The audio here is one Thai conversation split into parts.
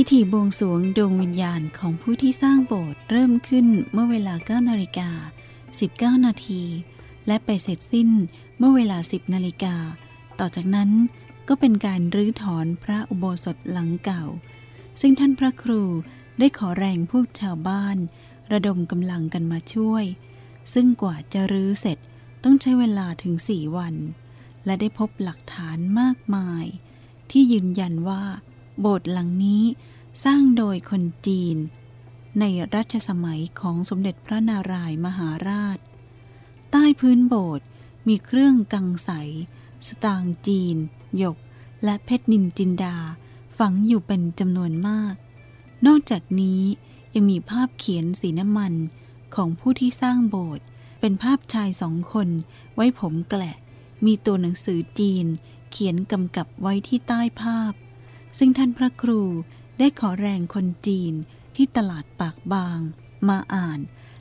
พิธีบวงสวงดวงวิญญาณของผู้ที่สร้างโบสถ์เริ่มขึ้นเมื่อเวลา 9 นาฬิกา 19 นาที และไปเสร็จสิ้นเมื่อเวลา 10 นาฬิกา ต่อจากนั้นก็เป็นการรื้อถอนพระอุโบสถหลังเก่า ซึ่งท่านพระครูได้ขอแรงผู้ชาวบ้าน ระดมกำลังกันมาช่วย ซึ่งกว่าจะรื้อเสร็จต้องใช้เวลาถึงสี่วัน และได้พบหลักฐานมากมาย ที่ยืนยันว่า โบสถ์หลังนี้สร้างโดยคนจีน ในรัชสมัยของสมเด็จพระนารายมหาราช ใต้พื้นโบสถ์มีเครื่องกังใส สตางค์จีน หยก และเพชรนินจินดา ฝังอยู่เป็นจำนวนมาก นอกจากนี้ยังมีภาพเขียนสีน้ำมันของผู้ที่สร้างโบสถ์เป็นภาพชายสองคนไว้ผมแกละ มีตัวหนังสือจีน เขียนกำกับไว้ที่ใต้ภาพ ซึ่งท่านพระครูได้ขอแรงคนจีนที่ตลาดปากบาง มาอ่าน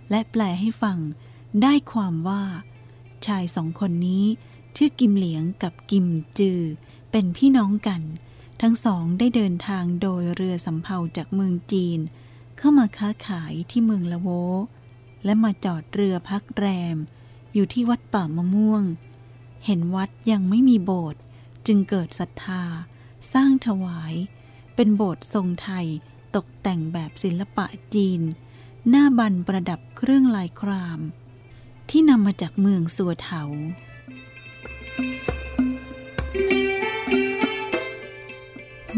และแปลให้ฟัง ได้ความว่า ชายสองคนนี้ ชื่อกิมเหลียงกับกิมจือ เป็นพี่น้องกัน ทั้งสองได้เดินทางโดยเรือสำเภาจากเมืองจีน เข้ามาค้าขายที่เมืองละโว และมาจอดเรือพักแรม อยู่ที่วัดป่ามะม่วง เห็นวัดยังไม่มีโบสถ์จึงเกิดศรัทธา สร้างถวาย เป็นโบสถ์ทรงไทยตกแต่งแบบศิลปะจีน หน้าบันประดับเครื่องลายคราม ที่นำมาจากเมืองสัวเถา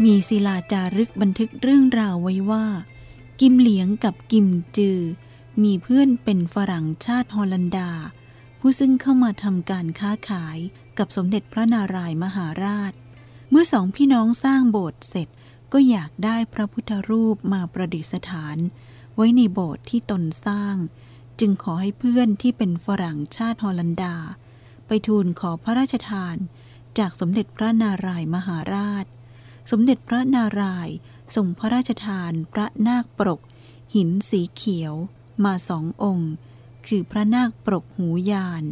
มีศิลาจารึกบันทึกเรื่องราวไว้ว่า กิมเหลียงกับกิมจือ มีเพื่อนเป็นฝรั่งชาติฮอลันดา ผู้ซึ่งเข้ามาทำการค้าขายกับสมเด็จพระนารายมหาราช เมื่อสองพี่น้องสร้างโบสถ์เสร็จก็อยากได้พระพุทธรูปมาประดิษฐาน ไว้ในโบสถ์ที่ตนสร้าง จึงขอให้เพื่อนที่เป็นฝรั่งชาติฮอลันดา ไปทูลขอพระราชทาน จากสมเด็จพระนารายมหาราช สมเด็จพระนารายส่งพระราชทานพระนาคปรก หินสีเขียว มาสององค์ คือพระนาคปรกหูยาน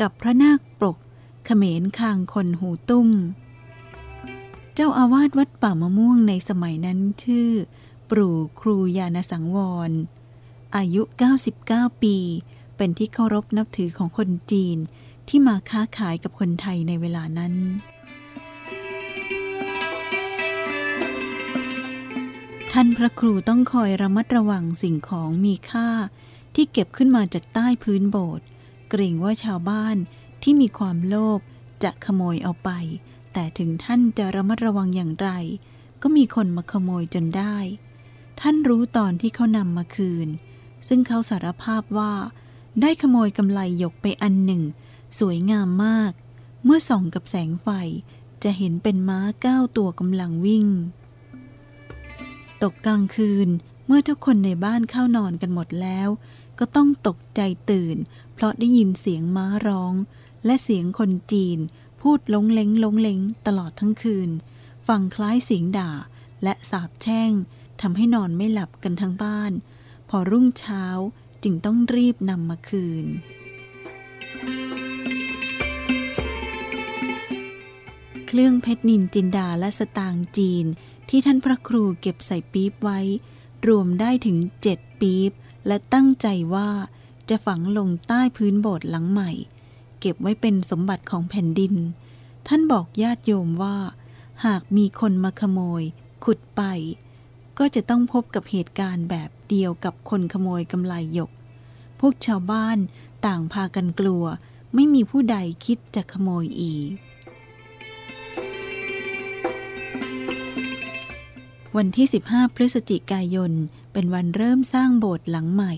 กับพระนาคปรกเขมรคางคนหูตุ้ม เจ้าอาวาสวัดป่ามะม่วงในสมัยนั้นชื่อ ปรูครูยานสังวร อายุ 99 ปี เป็นที่เคารพนับถือของคนจีนที่มาค้าขายกับคนไทยในเวลานั้น ท่านพระครูต้องคอยระมัดระวังสิ่งของมีค่า ที่เก็บขึ้นมาจากใต้พื้นโบสถ์เกรงว่าชาวบ้านที่มีความโลภจะขโมยเอาไป แต่ถึงท่านจะระมัดระวังอย่างไร ก็มีคนมาขโมยจนได้ ท่านรู้ตอนที่เขานำมาคืน ซึ่งเขาสารภาพว่า ได้ขโมยกำไลหยกไปอันหนึ่ง สวยงามมาก เมื่อส่องกับแสงไฟ จะเห็นเป็นม้าเก้าตัวกำลังวิ่ง ตกกลางคืนเมื่อทุกคนในบ้านเข้านอนกันหมดแล้ว ก็ต้องตกใจตื่น เพราะได้ยินเสียงม้าร้อง และเสียงคนจีน พูดลงเล้งลงเล้งตลอดทั้งคืน ฟังคล้ายเสียงด่าและสาบแช่งทำให้นอนไม่หลับกันทั้งบ้าน พอรุ่งเช้าจึงต้องรีบนำมาคืน เครื่องเพชรนินจินดาและสตางค์จีน ที่ท่านพระครูเก็บใส่ปี๊บไว้ รวมได้ถึงเจ็ดปี๊บ และตั้งใจว่าจะฝังลงใต้พื้นโบสถ์หลังใหม่ เก็บไว้เป็นสมบัติของแผ่นดิน ท่านบอกญาติโยมว่า หากมีคนมาขโมย ขุดไป ก็จะต้องพบกับเหตุการณ์แบบเดียวกับคนขโมยกำไลหยก พวกชาวบ้านต่างพากันกลัว ไม่มีผู้ใดคิดจะขโมยอีก วันที่ 15 พฤศจิกายน เป็นวันเริ่มสร้างโบสถ์หลังใหม่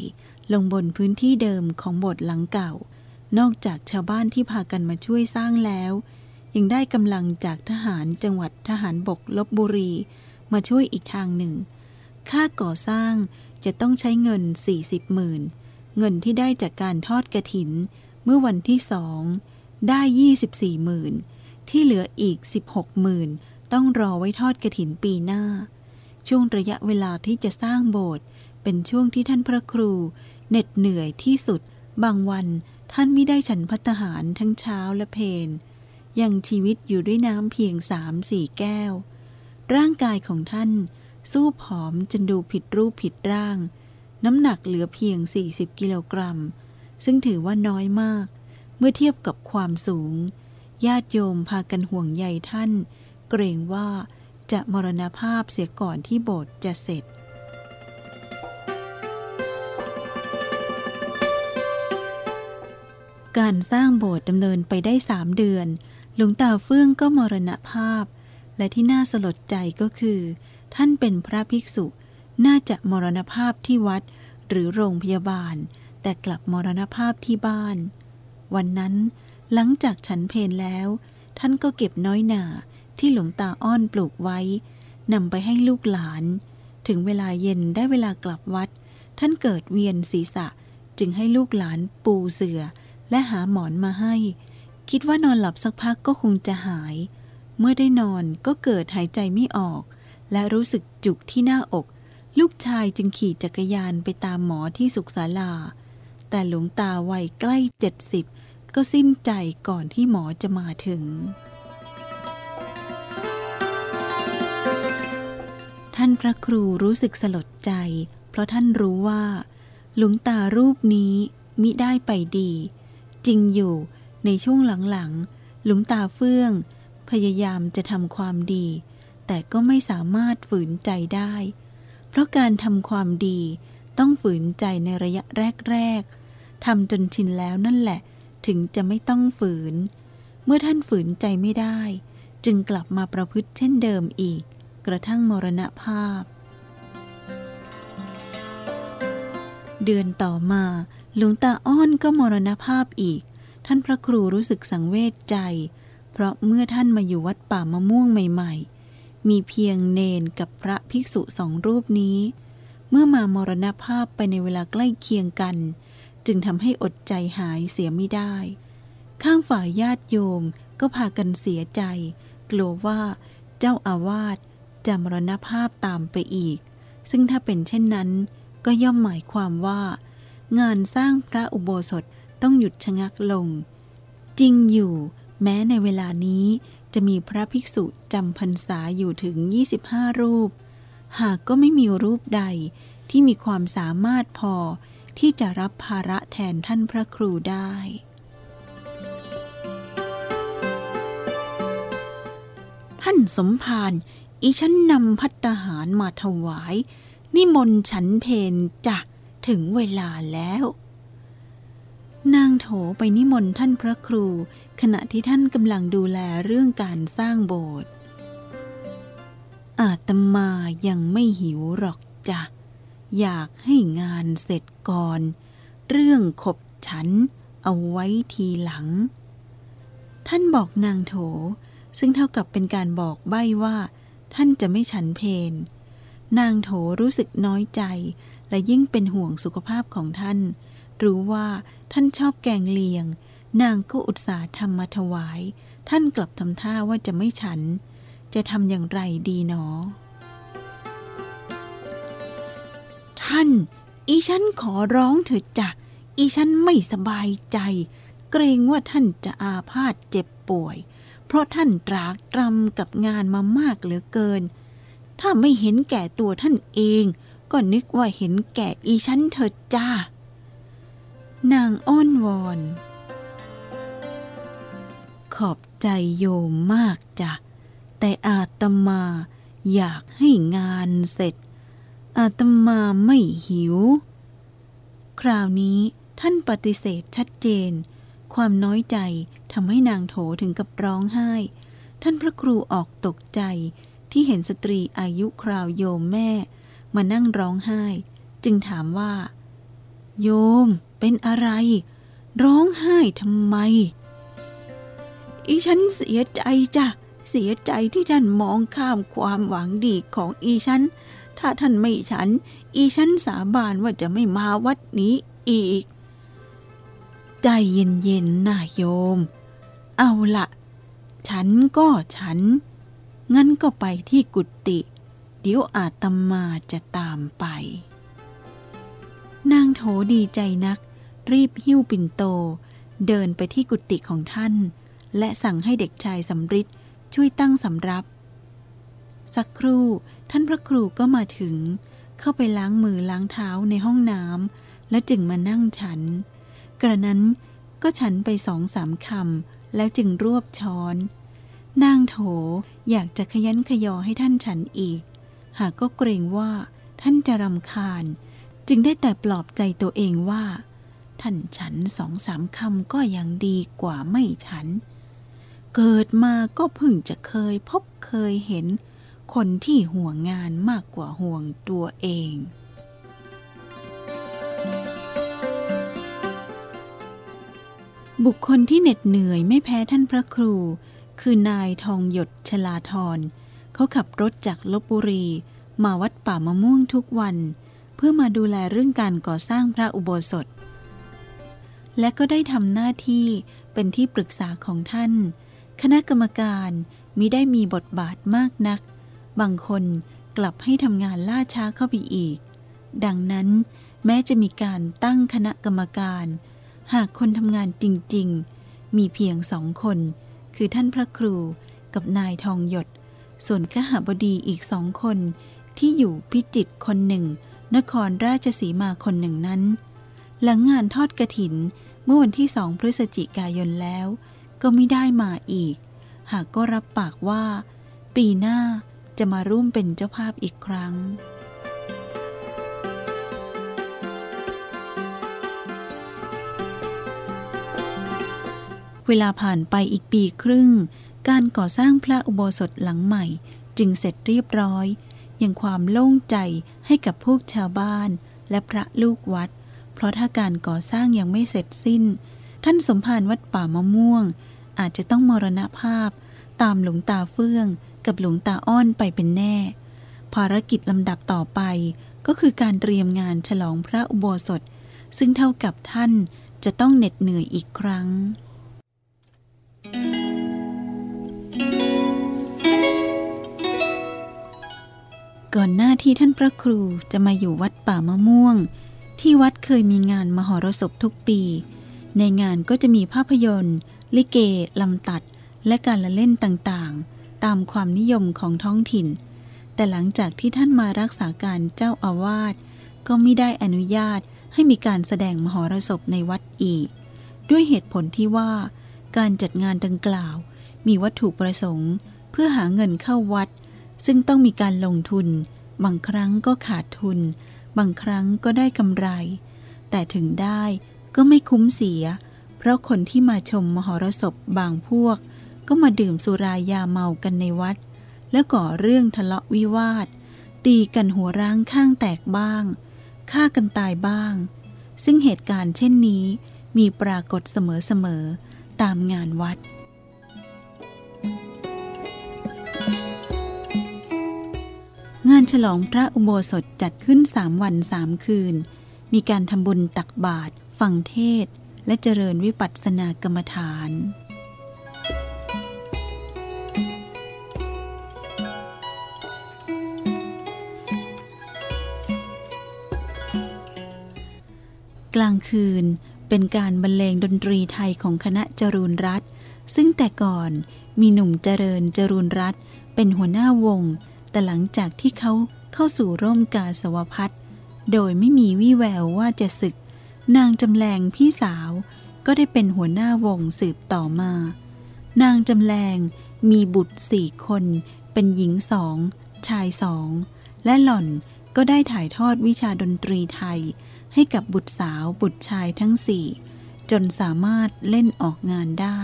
ลงบนพื้นที่เดิมของโบสถ์หลังเก่า นอกจากชาวบ้านที่พากันมาช่วยสร้างแล้ว ยังได้กำลังจากทหารจังหวัดทหารบกลบบุรี มาช่วยอีกทางหนึ่ง ค่าก่อสร้างจะต้องใช้เงิน 40หมื่น เงินที่ได้จากการทอดกระถิน เมื่อวันที่สองได้ 24หมื่น ที่เหลืออีก 16หมื่นต้องรอไว้ทอดกระถินปีหน้า ช่วงระยะเวลาที่จะสร้างโบสถ์เป็นช่วงที่ท่านพระครูเหน็ดเหนื่อยที่สุด บางวัน ท่านไม่ได้ฉันพัตหารทั้งเช้าและเพนยังชีวิตอยู่ด้วยน้ำเพียงสามสี่แก้ว ร่างกายของท่านสู้ผอมจนดูผิดรูปผิดร่าง น้ำหนักเหลือเพียง 40 กิโลกรัม ซึ่งถือว่าน้อยมาก เมื่อเทียบกับความสูง ญาติโยมพากันห่วงใยท่าน เกรงว่าจะมรณภาพเสียก่อนที่โบสถ์จะเสร็จ การสร้างโบสถ์ดำเนินไปได้สามเดือน หลวงตาเฟื่องก็มรณภาพ และที่น่าสลดใจก็คือ ท่านเป็นพระภิกษุ น่าจะมรณภาพที่วัด หรือโรงพยาบาล แต่กลับมรณภาพที่บ้าน วันนั้นหลังจากฉันเพลแล้ว ท่านก็เก็บน้อยหนาที่หลวงตาอ้อนปลูกไว้นำไปให้ลูกหลาน ถึงเวลาเย็นได้เวลากลับวัด ท่านเกิดเวียนศีรษะจึงให้ลูกหลานปูเสือ และหาหมอนมาให้ คิดว่านอนหลับสักพักก็คงจะหาย เมื่อได้นอนก็เกิดหายใจไม่ออก และรู้สึกจุกที่หน้าอก ลูกชายจึงขี่จักรยานไปตามหมอที่สุขศาลา แต่หลวงตาวัยใกล้เจ็ดสิบก็สิ้นใจก่อนที่หมอจะมาถึง ท่านพระครูรู้สึกสลดใจ เพราะท่านรู้ว่า หลวงตารูปนี้มิได้ไปดี จริงอยู่ในช่วงหลังๆ หลวงตาเฟื่อง พยายามจะทำความดี แต่ก็ไม่สามารถฝืนใจได้ เพราะการทำความดีต้องฝืนใจในระยะแรกๆทำจนชินแล้วนั่นแหละ ถึงจะไม่ต้องฝืน เมื่อท่านฝืนใจไม่ได้ จึงกลับมาประพฤติเช่นเดิมอีก กระทั่งมรณภาพ เดือนต่อมา หลวงตาอ้อนก็มรณภาพอีก ท่านพระครูรู้สึกสังเวชใจ เพราะเมื่อท่านมาอยู่วัดป่ามะม่วงใหม่ ๆ มีเพียงเนนกับพระภิกษุสองรูปนี้ เมื่อมามรณภาพไปในเวลาใกล้เคียงกัน จึงทำให้อดใจหายเสียไม่ได้ ข้างฝ่ายญาติโยมก็พากันเสียใจ กลัวว่าเจ้าอาวาสจะมรณภาพตามไปอีก ซึ่งถ้าเป็นเช่นนั้น ก็ย่อมหมายความว่า งานสร้างพระอุโบสถต้องหยุดชะงักลง จริงอยู่แม้ในเวลานี้จะมีพระภิกษุจำพรรษาอยู่ถึง 25 รูป หากก็ไม่มีรูปใดที่มีความสามารถพอที่จะรับภาระแทนท่านพระครูได้ ท่านสมภารอีฉันนำพัตหารมาถวาย นิมนต์ฉันเพนจ้ะ ถึงเวลาแล้ว นางโถไปนิมนต์ท่านพระครู ขณะที่ท่านกำลังดูแลเรื่องการสร้างโบสถ์อาตมายังไม่หิวหรอกจ้ะ อยากให้งานเสร็จก่อน เรื่องขบฉันเอาไว้ทีหลัง ท่านบอกนางโถ ซึ่งเท่ากับเป็นการบอกใบ้ว่า ท่านจะไม่ฉันเพนนางโถรู้สึกน้อยใจ และยิ่งเป็นห่วงสุขภาพของท่าน รู้ว่าท่านชอบแกงเลียง นางก็อุตส่าห์ทำมาถวาย ท่านกลับทำท่าว่าจะไม่ฉัน จะทำอย่างไรดีหนอ ท่าน อีฉันขอร้องเถิดจ้ะ อีฉันไม่สบายใจ เกรงว่าท่านจะอาพาธเจ็บป่วย เพราะท่านตรากตรำกับงานมามากเหลือเกิน ถ้าไม่เห็นแก่ตัวท่านเอง ก็นึกว่าเห็นแก่อีฉันเถิดจ้า นางอ้อนวอน ขอบใจโยมมากจ้ะ แต่อาตมาอยากให้งานเสร็จ อาตมาไม่หิว คราวนี้ท่านปฏิเสธชัดเจน ความน้อยใจทำให้นางโถถึงกับร้องไห้ ท่านพระครูออกตกใจที่เห็นสตรีอายุคราวโยมแม่ มานั่งร้องไห้ จึงถามว่า โยมเป็นอะไร ร้องไห้ทำไม อีฉันเสียใจจ้ะเสียใจที่ท่านมองข้ามความหวังดีของอีฉัน ถ้าท่านไม่ฉัน อีฉันสาบานว่าจะไม่มาวัดนี้อีก ใจเย็นๆนะโยม เอาละฉันก็ฉัน งั้นก็ไปที่กุฏิ เดี๋ยวอาตมาจะตามไป นางโถดีใจนัก รีบหิ้วปิ่นโต เดินไปที่กุฏิของท่าน และสั่งให้เด็กชายสำริดช่วยตั้งสำรับ สักครู่ท่านพระครูก็มาถึง เข้าไปล้างมือล้างเท้าในห้องน้ำและจึงมานั่งฉัน กระนั้นก็ฉันไปสองสามคำแล้วจึงรวบช้อน นางโถอยากจะขยันขยอให้ท่านฉันอีก หากก็เกรงว่าท่านจะรำคาญ จึงได้แต่ปลอบใจตัวเองว่า ท่านฉันสองสามคำก็ยังดีกว่าไม่ฉัน เกิดมาก็เพิ่งจะเคยพบเคยเห็น คนที่ห่วงงานมากกว่าห่วงตัวเองบุคคลที่เหน็ดเหนื่อยไม่แพ้ท่านพระครู คือนายทองหยดชลาธร เขาขับรถจากลบบุรี มาวัดป่ามะม่วงทุกวัน เพื่อมาดูแลเรื่องการก่อสร้างพระอุโบสถ และก็ได้ทำหน้าที่เป็นที่ปรึกษาของท่าน คณะกรรมการมิได้มีบทบาทมากนัก บางคนกลับให้ทำงานล่าช้าเข้าไปอีก ดังนั้นแม้จะมีการตั้งคณะกรรมการ หากคนทำงานจริง ๆ มีเพียงสองคน คือท่านพระครูกับนายทองหยด ส่วนขหบดีอีกสองคน ที่อยู่พิจิตคนหนึ่ง นครราชสีมาคนหนึ่งนั้น หลังงานทอดกระถิน เมื่อวันที่สองพฤศจิกายนแล้ว ก็ไม่ได้มาอีก หากก็รับปากว่า ปีหน้าจะมาร่วมเป็นเจ้าภาพอีกครั้งเวลาผ่านไปอีกปีครึ่ง การก่อสร้างพระอุโบสถหลังใหม่จึงเสร็จเรียบร้อยยังความโล่งใจให้กับพวกชาวบ้านและพระลูกวัด เพราะถ้าการก่อสร้างยังไม่เสร็จสิ้น ท่านสมภารวัดป่ามะม่วง อาจจะต้องมรณภาพ ตามหลวงตาเฟื่อง กับหลวงตาอ้อนไปเป็นแน่ ภารกิจลำดับต่อไปก็คือการเตรียมงานฉลองพระอุโบสถ ซึ่งเท่ากับท่านจะต้องเหน็ดเหนื่อยอีกครั้ง ก่อนหน้าที่ท่านพระครูจะมาอยู่วัดป่ามะม่วง ที่วัดเคยมีงานมหรสพทุกปี ในงานก็จะมีภาพยนตร์ ลิเก ลำตัด และการละเล่นต่างๆ ตามความนิยมของท้องถิ่น แต่หลังจากที่ท่านมารักษาการเจ้าอาวาสก็ไม่ได้อนุญาตให้มีการแสดงมหรสพในวัดอีก ด้วยเหตุผลที่ว่าการจัดงานดังกล่าว มีวัตถุประสงค์ เพื่อหาเงินเข้าวัด ซึ่งต้องมีการลงทุน บางครั้งก็ขาดทุน บางครั้งก็ได้กำไร แต่ถึงได้ก็ไม่คุ้มเสีย เพราะคนที่มาชมมหรสพบางพวก ก็มาดื่มสุรายาเมากันในวัด แล้วก่อเรื่องทะเลาะวิวาท ตีกันหัวร้างข้างแตกบ้างฆ่ากันตายบ้าง ซึ่งเหตุการณ์เช่นนี้มีปรากฏเสมอๆตามงานวัด งานฉลองพระอุโบสถจัดขึ้นสามวันสามคืน มีการทำบุญตักบาตรฟังเทศ และเจริญวิปัสสนากรรมฐาน กลางคืนเป็นการบรรเลงดนตรีไทยของคณะจรูนรัตซึ่งแต่ก่อนมีหนุ่มเจริญจรูนรัตเป็นหัวหน้าวง แต่หลังจากที่เขาเข้าสู่ร่มกาสวพัฒโดยไม่มีวี่แววว่าจะศึก นางจำแรงพี่สาว ก็ได้เป็นหัวหน้าวงสืบต่อมา นางจำแรงมีบุตรสี่คน เป็นหญิงสอง ชายสอง และหล่อนก็ได้ถ่ายทอดวิชาดนตรีไทย ให้กับบุตรสาวบุตรชายทั้งสี่ จนสามารถเล่นออกงานได้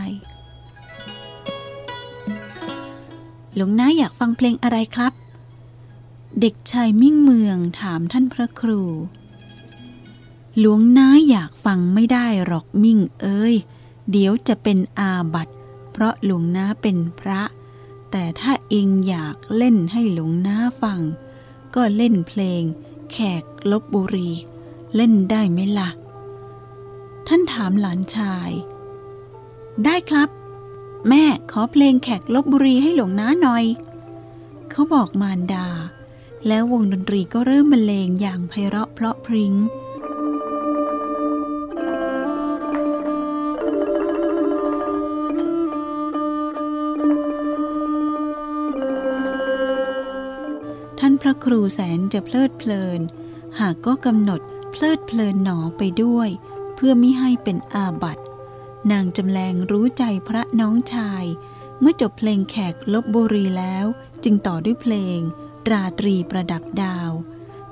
หลวงน้าอยากฟังเพลงอะไรครับ เด็กชายมิ่งเมืองถามท่านพระครู หลวงน้าอยากฟังไม่ได้หรอกมิ่งเอ้ย เดี๋ยวจะเป็นอาบัตเพราะหลวงน้าเป็นพระ แต่ถ้าเองอยากเล่นให้หลวงน้าฟัง ก็เล่นเพลง แขกลบบุรี เล่นได้ไหมล่ะ ท่านถามหลานชาย ได้ครับ แม่ขอเพลงแขกลบบุรีให้หลวงน้าหน่อย เขาบอกมารดา แล้ววงดนตรีก็เริ่มบรรเลงอย่างไพเราะเพราะพริง้งพระครูแสนจะเพลิดเพลิน หากก็กำหนดเพลิดเพลินหนอไปด้วย เพื่อมิให้เป็นอาบัติ นางจำแรงรู้ใจพระน้องชาย เมื่อจบเพลงแขกลบบุรีแล้ว จึงต่อด้วยเพลง ราตรีประดับดาว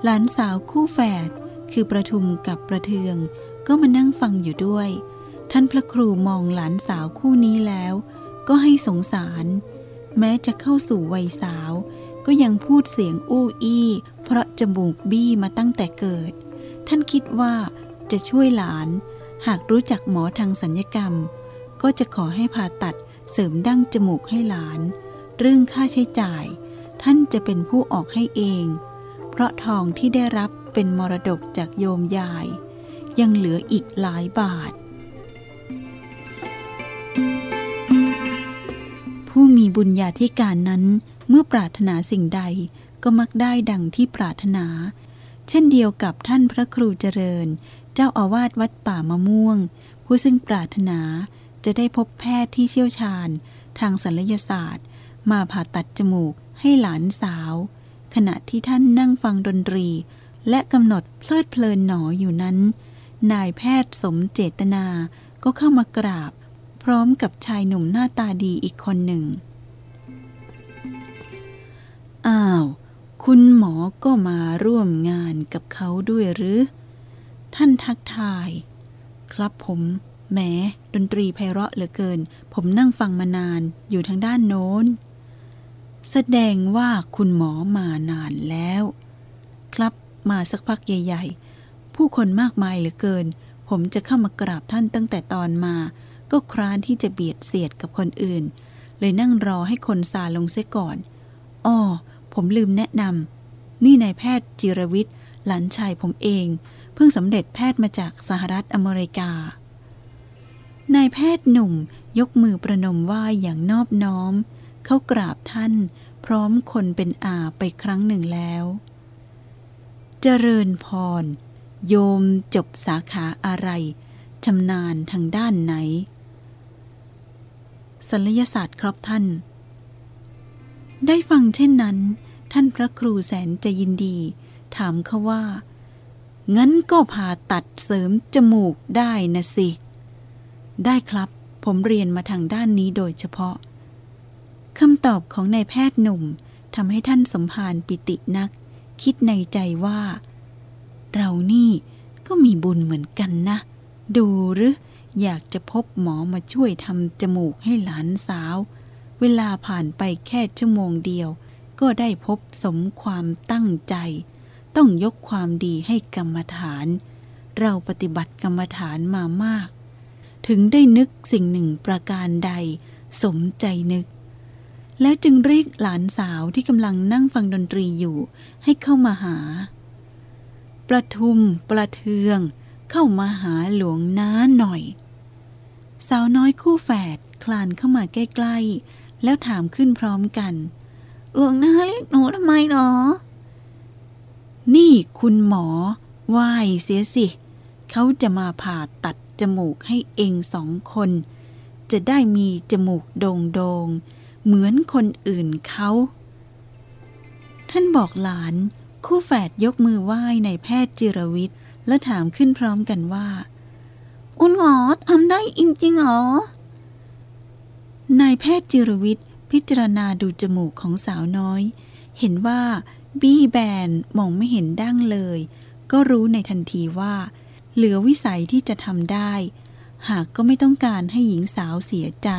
หลานสาวคู่แฝด คือประทุมกับประเทือง ก็มานั่งฟังอยู่ด้วย ท่านพระครูมองหลานสาวคู่นี้แล้ว ก็ให้สงสาร แม้จะเข้าสู่วัยสาว ก็ยังพูดเสียงอู้อี้ เพราะจมูกบี้มาตั้งแต่เกิด ท่านคิดว่าจะช่วยหลาน หากรู้จักหมอทางสัญญกรรม ก็จะขอให้ผ่าตัดเสริมดั้งจมูกให้หลาน เรื่องค่าใช้จ่าย ท่านจะเป็นผู้ออกให้เอง เพราะทองที่ได้รับเป็นมรดกจากโยมยาย ยังเหลืออีกหลายบาท ผู้มีบุญญาธิการนั้นเมื่อปรารถนาสิ่งใดก็มักได้ดังที่ปรารถนา เช่นเดียวกับท่านพระครูเจริญ เจ้าอาวาสวัดป่ามะม่วง ผู้ซึ่งปรารถนาจะได้พบแพทย์ที่เชี่ยวชาญ ทางศัลยศาสตร์ มาผ่าตัดจมูกให้หลานสาว ขณะที่ท่านนั่งฟังดนตรี และกำหนดเพลิดเพลินหนออยู่นั้น นายแพทย์สมเจตนาก็เข้ามากราบ พร้อมกับชายหนุ่มหน้าตาดีอีกคนหนึ่ง อ้าว คุณหมอก็มาร่วมงานกับเขาด้วยหรือ ท่านทักทาย ครับผมแหมดนตรีไพเราะเหลือเกิน ผมนั่งฟังมานานอยู่ทางด้านโน้น แสดงว่าคุณหมอมานานแล้ว ครับมาสักพักใหญ่ ๆ ผู้คนมากมายเหลือเกิน ผมจะเข้ามากราบท่านตั้งแต่ตอนมา ก็คร้านที่จะเบียดเสียดกับคนอื่น เลยนั่งรอให้คนซาลงเสียก่อนอ้อผมลืมแนะนำนี่นายแพทย์จิรวิทย์หลานชายผมเอง เพิ่งสำเร็จแพทย์มาจากสหรัฐอเมริกา นายแพทย์หนุ่มยกมือประนมไหว้อย่างนอบน้อม เขากราบท่านพร้อมคนเป็นอาไปครั้งหนึ่งแล้ว เจริญพร โยมจบสาขาอะไรชำนาญทางด้านไหนศัลยศาสตร์ครับท่าน ได้ฟังเช่นนั้น ท่านพระครูแสนจะยินดี ถามเขาว่า งั้นก็ผ่าตัดเสริมจมูกได้นะสิ ได้ครับ ผมเรียนมาทางด้านนี้โดยเฉพาะคำตอบของนายแพทย์หนุ่มทำให้ท่านสมภารปิตินัก คิดในใจว่า เรานี่ก็มีบุญเหมือนกันนะ ดูหรือ อยากจะพบหมอมาช่วยทำจมูกให้หลานสาว เวลาผ่านไปแค่ชั่วโมงเดียว ก็ได้พบสมความตั้งใจ ต้องยกความดีให้กรรมฐาน เราปฏิบัติกรรมฐานมามาก ถึงได้นึกสิ่งหนึ่งประการใด สมใจนึก แล้วจึงเรียกหลานสาวที่กำลังนั่งฟังดนตรีอยู่ให้เข้ามาหา ประทุมประเทืองเข้ามาหาหลวงน้าหน่อย สาวน้อยคู่แฝดคลานเข้ามาใกล้ ๆ แล้วถามขึ้นพร้อมกัน หลวงน้าเรียกหนูทำไมหรอ นี่คุณหมอไหวเสียสิ เขาจะมาผ่าตัดจมูกให้เองสองคน จะได้มีจมูกโด่งโดงๆเหมือนคนอื่นเขา ท่านบอกหลาน คู่แฝดยกมือไหว้ในแพทย์จิรวิทย์ และถามขึ้นพร้อมกันว่า อุณหมอทำได้จริงๆหรอนายแพทย์จิรวิทย์พิจารณาดูจมูกของสาวน้อย เห็นว่า บี้แบนมองไม่เห็นดั้งเลย ก็รู้ในทันทีว่า เหลือวิสัยที่จะทำได้ หากก็ไม่ต้องการให้หญิงสาวเสียใจ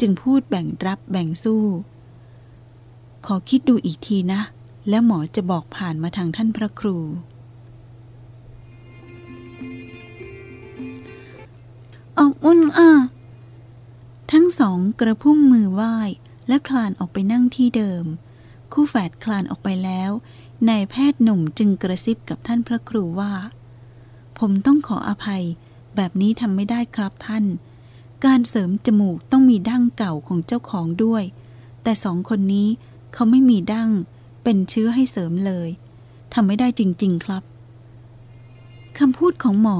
จึงพูดแบ่งรับแบ่งสู้ ขอคิดดูอีกทีนะ แล้วหมอจะบอกผ่านมาทางท่านพระครู ออกอุ่นอะทั้งสองกระพุ่มมือไหว้และคลานออกไปนั่งที่เดิม คู่แฝดคลานออกไปแล้วนายแพทย์หนุ่มจึงกระซิบกับท่านพระครูว่า ผมต้องขออภัย แบบนี้ทำไม่ได้ครับท่าน การเสริมจมูกต้องมีดั้งเก่าของเจ้าของด้วย แต่สองคนนี้เขาไม่มีดั้ง เป็นเชื้อให้เสริมเลยทำไม่ได้จริง ๆ ครับคำพูดของหมอ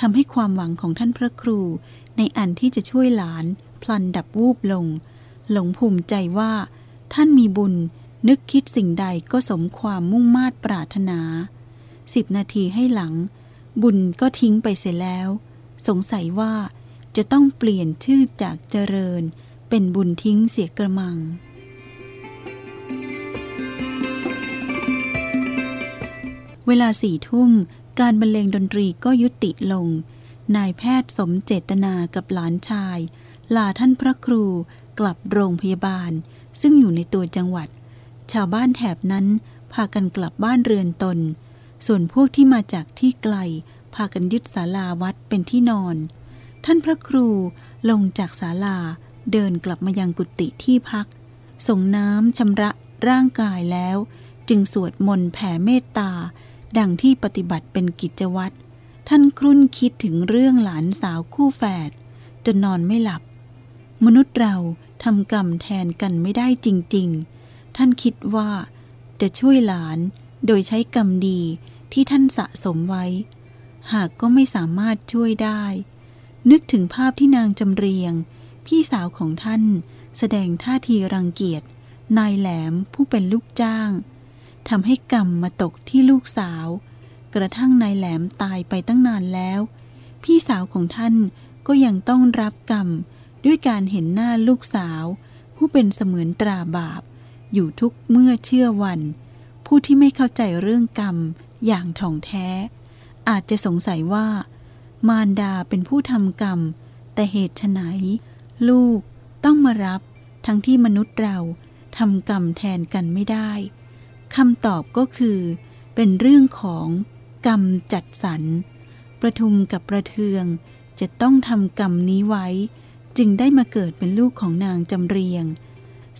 ทำให้ความหวังของท่านพระครู ในอันที่จะช่วยหลาน พลันดับวูบลง หลงภูมิใจว่า ท่านมีบุญ นึกคิดสิ่งใดก็สมความมุ่งมา่ปรารถนาสิบนาทีให้หลัง บุญก็ทิ้งไปเสียแล้ว สงสัยว่าจะต้องเปลี่ยนชื่อจากเจริญ เป็นบุญทิ้งเสียกระมัง เวลาสี่ทุ่ม การบรรเลงดนตรีก็ยุติลง นายแพทย์สมเจตนากับหลานชาย ลาท่านพระครูกลับโรงพยาบาล ซึ่งอยู่ในตัวจังหวัด ชาวบ้านแถบนั้น พากันกลับบ้านเรือนตน ส่วนพวกที่มาจากที่ไกล พากันยึดศาลาวัดเป็นที่นอน ท่านพระครูลงจากศาลาเดินกลับมายังกุฏิที่พัก ส่งน้ำชำระร่างกายแล้ว จึงสวดมนต์แผ่เมตตา ดังที่ปฏิบัติเป็นกิจวัตรท่านครุ่นคิดถึงเรื่องหลานสาวคู่แฝดจนนอนไม่หลับ มนุษย์เราทำกรรมแทนกันไม่ได้จริง ๆ ท่านคิดว่าจะช่วยหลานโดยใช้กรรมดีที่ท่านสะสมไว้ หากก็ไม่สามารถช่วยได้ นึกถึงภาพที่นางจำเรียง พี่สาวของท่านแสดงท่าทีรังเกียจ นายแหลมผู้เป็นลูกจ้างทำให้กรรมมาตกที่ลูกสาว กระทั่งนายแหลมตายไปตั้งนานแล้ว พี่สาวของท่านก็ยังต้องรับกรรม ด้วยการเห็นหน้าลูกสาว ผู้เป็นเสมือนตราบาป อยู่ทุกเมื่อเชื่อวัน ผู้ที่ไม่เข้าใจเรื่องกรรมอย่างถ่องแท้ อาจจะสงสัยว่า มารดาเป็นผู้ทำกรรม แต่เหตุไนลูกต้องมารับ ทั้งที่มนุษย์เราทำกรรมแทนกันไม่ได้คำตอบก็คือ เป็นเรื่องของกรรมจัดสรรประทุมกับประเทืองจะต้องทำกรรมนี้ไว้ จึงได้มาเกิดเป็นลูกของนางจำเรียง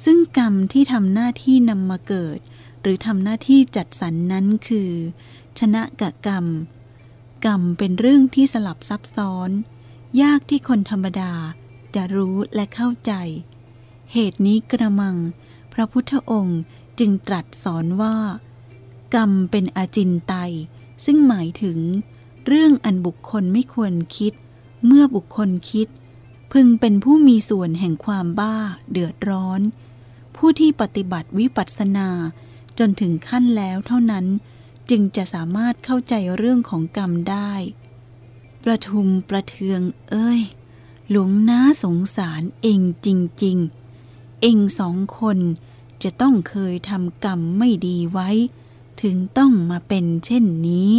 ซึ่งกรรมที่ทำหน้าที่นำมาเกิด หรือทำหน้าที่จัดสรรนนั้นคือ ชนะกะกรรม กรรมเป็นเรื่องที่สลับซับซ้อน ยากที่คนธรรมดาจะรู้และเข้าใจ เหตุนี้กระมัง พระพุทธองค์จึงตรัสสอนว่า กรรมเป็นอาจินไตย ซึ่งหมายถึง เรื่องอันบุคคลไม่ควรคิด เมื่อบุคคลคิด พึงเป็นผู้มีส่วนแห่งความบ้าเดือดร้อน ผู้ที่ปฏิบัติวิปัสสนา จนถึงขั้นแล้วเท่านั้นจึงจะสามารถเข้าใจเรื่องของกรรมได้ ประทุมประเทืองเอ้ย หลวงน้าสงสารเองจริง ๆ เองสองคนจะต้องเคยทำกรรมไม่ดีไว้ ถึงต้องมาเป็นเช่นนี้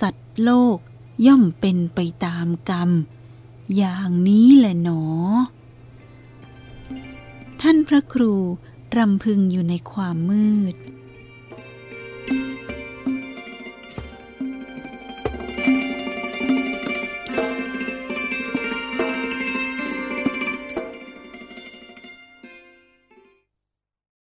สัตว์โลกย่อมเป็นไปตามกรรม อย่างนี้แหละหนอ ท่านพระครูรำพึงอยู่ในความมืด